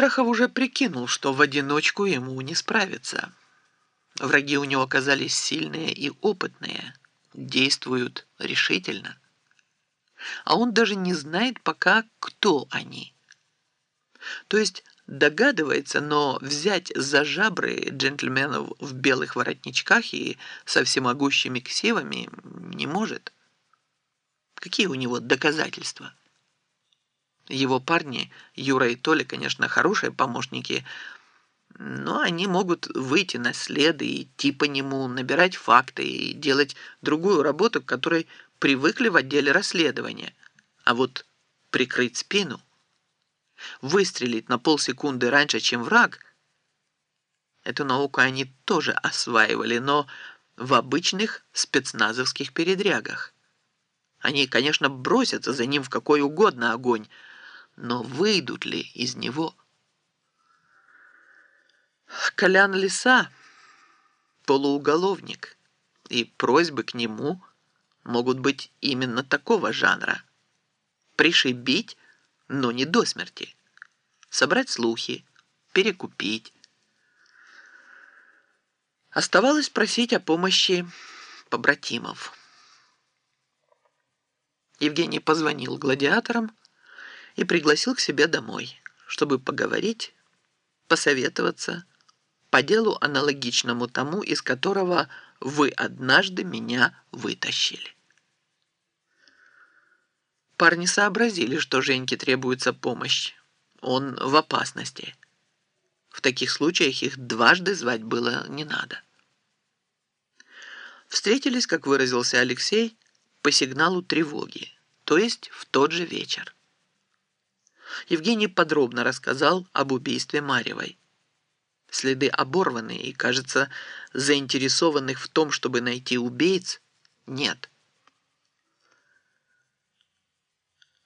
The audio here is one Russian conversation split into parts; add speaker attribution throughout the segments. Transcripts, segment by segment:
Speaker 1: Страхов уже прикинул, что в одиночку ему не справиться. Враги у него оказались сильные и опытные, действуют решительно. А он даже не знает пока, кто они. То есть догадывается, но взять за жабры джентльменов в белых воротничках и со всемогущими ксивами не может. Какие у него доказательства? Его парни, Юра и Толя, конечно, хорошие помощники, но они могут выйти на следы, идти по нему, набирать факты и делать другую работу, к которой привыкли в отделе расследования. А вот прикрыть спину, выстрелить на полсекунды раньше, чем враг, эту науку они тоже осваивали, но в обычных спецназовских передрягах. Они, конечно, бросятся за ним в какой угодно огонь, но выйдут ли из него? Колян Лиса – полууголовник, и просьбы к нему могут быть именно такого жанра. Пришибить, но не до смерти. Собрать слухи, перекупить. Оставалось просить о помощи побратимов. Евгений позвонил гладиаторам, и пригласил к себе домой, чтобы поговорить, посоветоваться по делу аналогичному тому, из которого вы однажды меня вытащили. Парни сообразили, что Женьке требуется помощь. Он в опасности. В таких случаях их дважды звать было не надо. Встретились, как выразился Алексей, по сигналу тревоги, то есть в тот же вечер. Евгений подробно рассказал об убийстве Марьевой. Следы оборваны, и, кажется, заинтересованных в том, чтобы найти убийц, нет.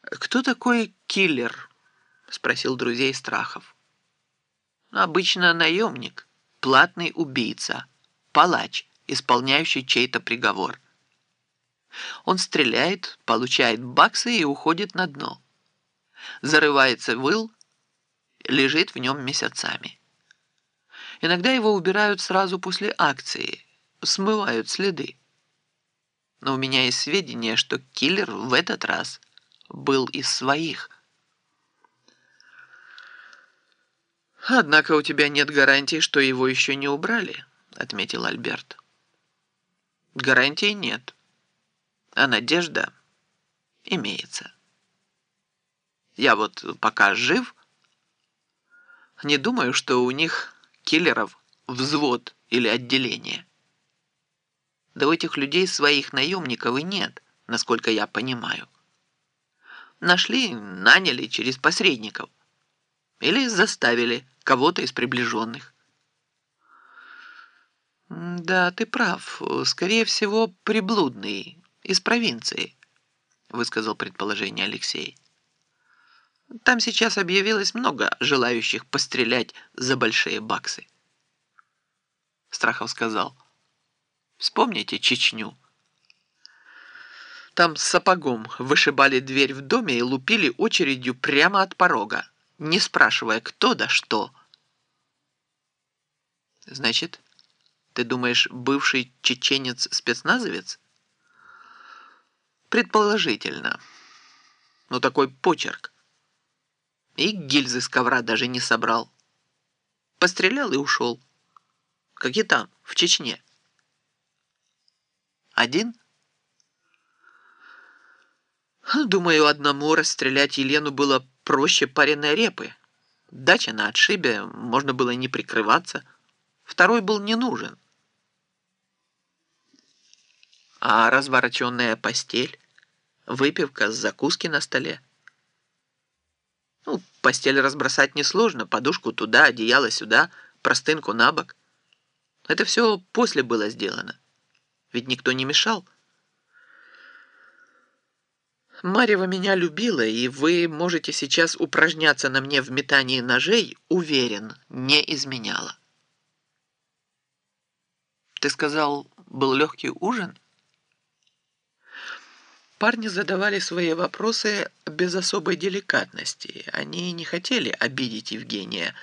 Speaker 1: «Кто такой киллер?» — спросил друзей Страхов. «Обычно наемник, платный убийца, палач, исполняющий чей-то приговор. Он стреляет, получает баксы и уходит на дно зарывается в ил, лежит в нем месяцами. Иногда его убирают сразу после акции, смывают следы. Но у меня есть сведения, что киллер в этот раз был из своих. «Однако у тебя нет гарантии, что его еще не убрали», — отметил Альберт. «Гарантии нет, а надежда имеется». Я вот пока жив, не думаю, что у них киллеров взвод или отделение. Да у этих людей своих наемников и нет, насколько я понимаю. Нашли, наняли через посредников. Или заставили кого-то из приближенных. «Да, ты прав. Скорее всего, приблудный, из провинции», высказал предположение Алексей. Там сейчас объявилось много желающих пострелять за большие баксы. Страхов сказал, вспомните Чечню. Там сапогом вышибали дверь в доме и лупили очередью прямо от порога, не спрашивая, кто да что. Значит, ты думаешь, бывший чеченец-спецназовец? Предположительно. Но такой почерк. И гильзы с ковра даже не собрал. Пострелял и ушел. Как и там, в Чечне. Один? Думаю, одному расстрелять Елену было проще пареной репы. Дача на отшибе, можно было не прикрываться. Второй был не нужен. А развороченная постель, выпивка с закуски на столе — ну, постель разбросать несложно, подушку туда, одеяло сюда, простынку на бок. Это все после было сделано. Ведь никто не мешал. Марьева меня любила, и вы можете сейчас упражняться на мне в метании ножей, уверен, не изменяла. Ты сказал, был легкий ужин? Парни задавали свои вопросы без особой деликатности. Они не хотели обидеть Евгения,